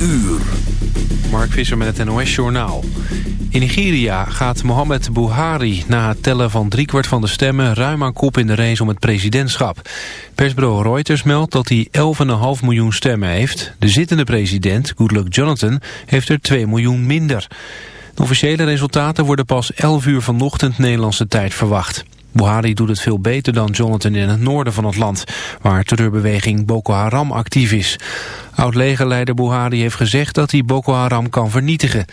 uur. Mark Visser met het NOS Journaal. In Nigeria gaat Mohamed Buhari na het tellen van driekwart van de stemmen... ruim aan kop in de race om het presidentschap. Persbureau Reuters meldt dat hij 11,5 miljoen stemmen heeft. De zittende president, Goodluck Jonathan, heeft er 2 miljoen minder. De officiële resultaten worden pas 11 uur vanochtend Nederlandse tijd verwacht. Buhari doet het veel beter dan Jonathan in het noorden van het land, waar terreurbeweging Boko Haram actief is. Oud-legerleider Buhari heeft gezegd dat hij Boko Haram kan vernietigen.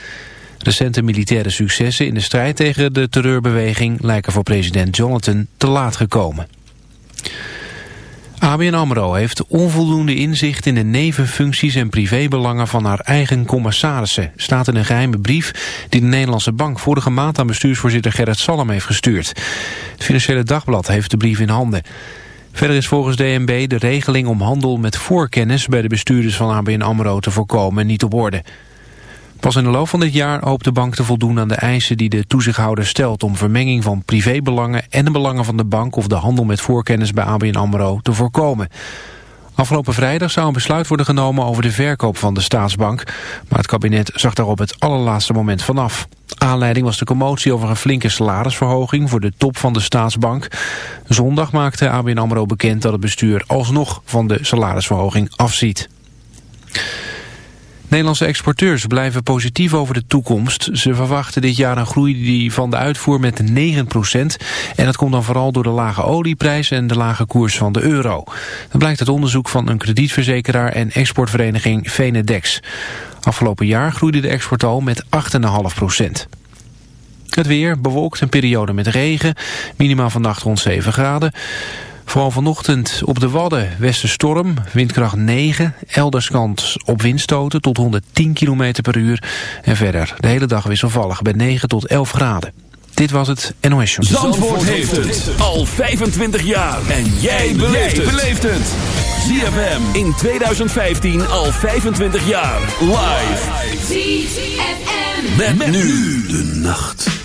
Recente militaire successen in de strijd tegen de terreurbeweging lijken voor president Jonathan te laat gekomen. ABN AMRO heeft onvoldoende inzicht in de nevenfuncties en privébelangen van haar eigen commissarissen, staat in een geheime brief die de Nederlandse Bank vorige maand aan bestuursvoorzitter Gerrit Salm heeft gestuurd. Het Financiële Dagblad heeft de brief in handen. Verder is volgens DNB de regeling om handel met voorkennis bij de bestuurders van ABN AMRO te voorkomen niet op orde. Pas in de loop van dit jaar hoopt de bank te voldoen aan de eisen die de toezichthouder stelt om vermenging van privébelangen en de belangen van de bank of de handel met voorkennis bij ABN AMRO te voorkomen. Afgelopen vrijdag zou een besluit worden genomen over de verkoop van de staatsbank, maar het kabinet zag daar op het allerlaatste moment vanaf. Aanleiding was de commotie over een flinke salarisverhoging voor de top van de staatsbank. Zondag maakte ABN AMRO bekend dat het bestuur alsnog van de salarisverhoging afziet. Nederlandse exporteurs blijven positief over de toekomst. Ze verwachten dit jaar een groei van de uitvoer met 9% En dat komt dan vooral door de lage olieprijs en de lage koers van de euro. Dat blijkt uit onderzoek van een kredietverzekeraar en exportvereniging Venedex. Afgelopen jaar groeide de export al met 8,5% Het weer bewolkt een periode met regen. Minimaal vannacht rond 7 graden. Vooral vanochtend op de Wadden westenstorm, windkracht 9. Elders kans op windstoten tot 110 km per uur. En verder de hele dag wisselvallig bij 9 tot 11 graden. Dit was het NOS Show. Zandvoort, Zandvoort heeft het al 25 jaar. En jij beleeft het. ZFM in 2015 al 25 jaar. Live. ZFM. met nu de nacht.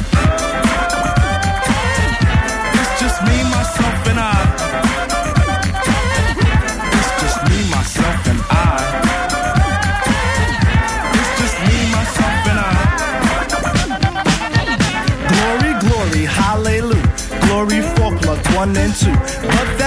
one and two.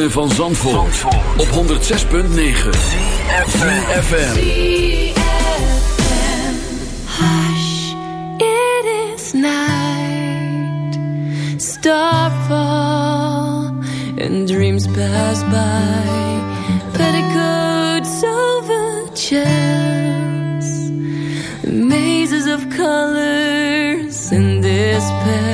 ritme van Zandvoort, Zandvoort. op 106.9 CFFM Hush, it is night. Starfall and dreams pass by. Petticoats over chairs. Mazes of colors in despair.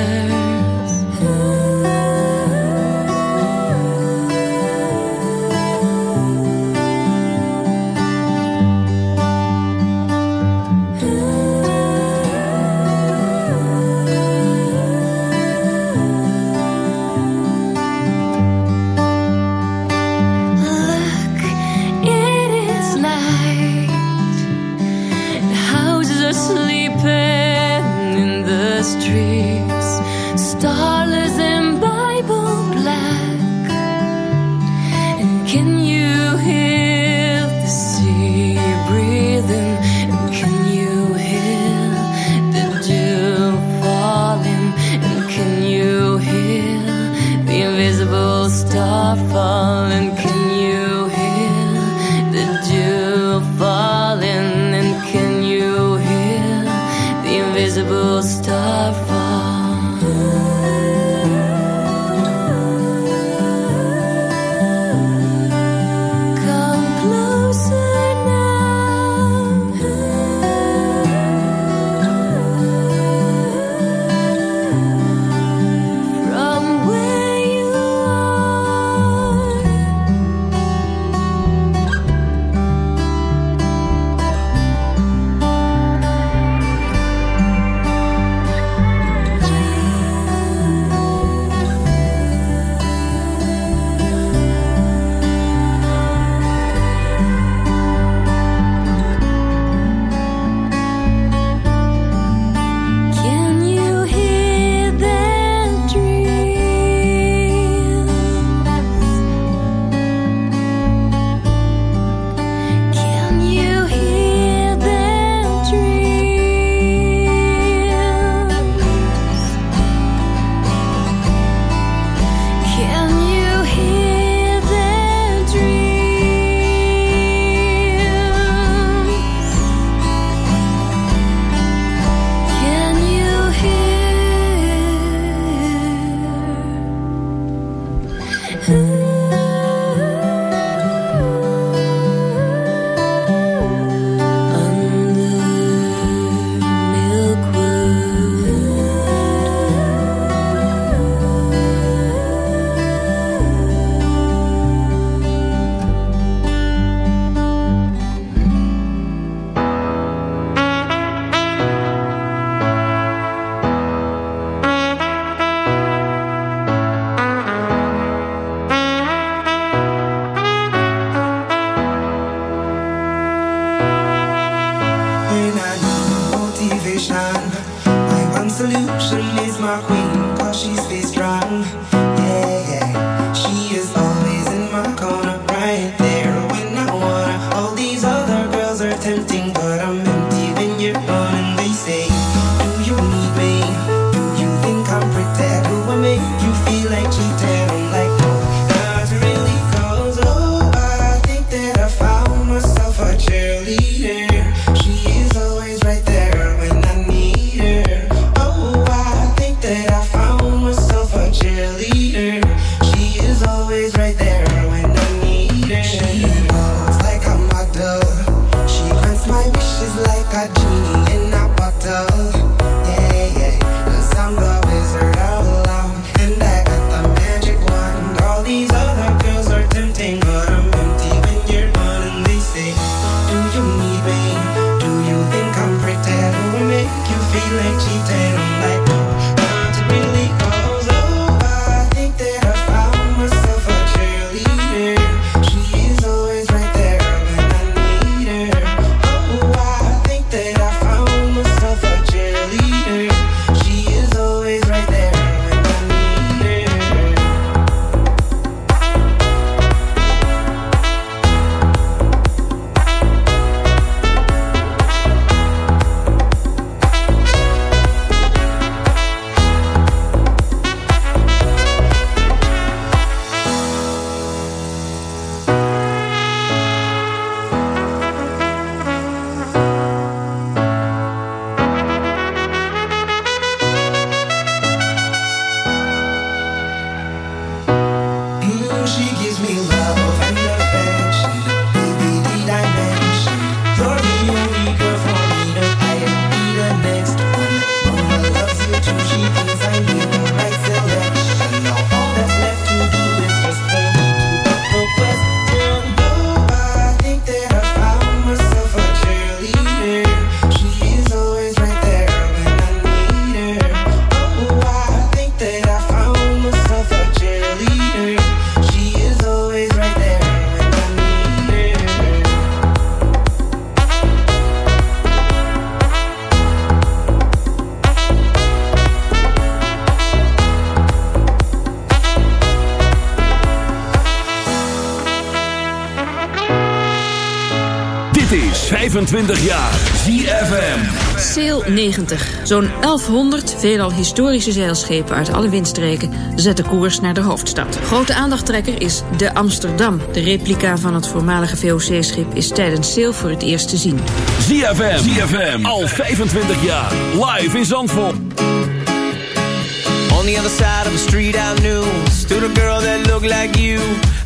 Het is 25 jaar ZFM. Sail 90. Zo'n 1100 veelal historische zeilschepen uit alle windstreken zetten koers naar de hoofdstad. Grote aandachttrekker is de Amsterdam. De replica van het voormalige VOC-schip is tijdens Sail voor het eerst te zien. ZFM. ZFM. Al 25 jaar. Live in Zandvoort. On the other side of the street I knew Stood a girl that looked like you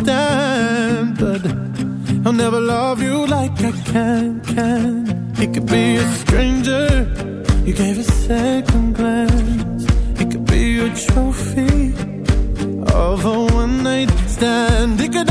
understand, but I'll never love you like I can, can. It could be a stranger, you gave a second glance. It could be a trophy of a one night stand. It could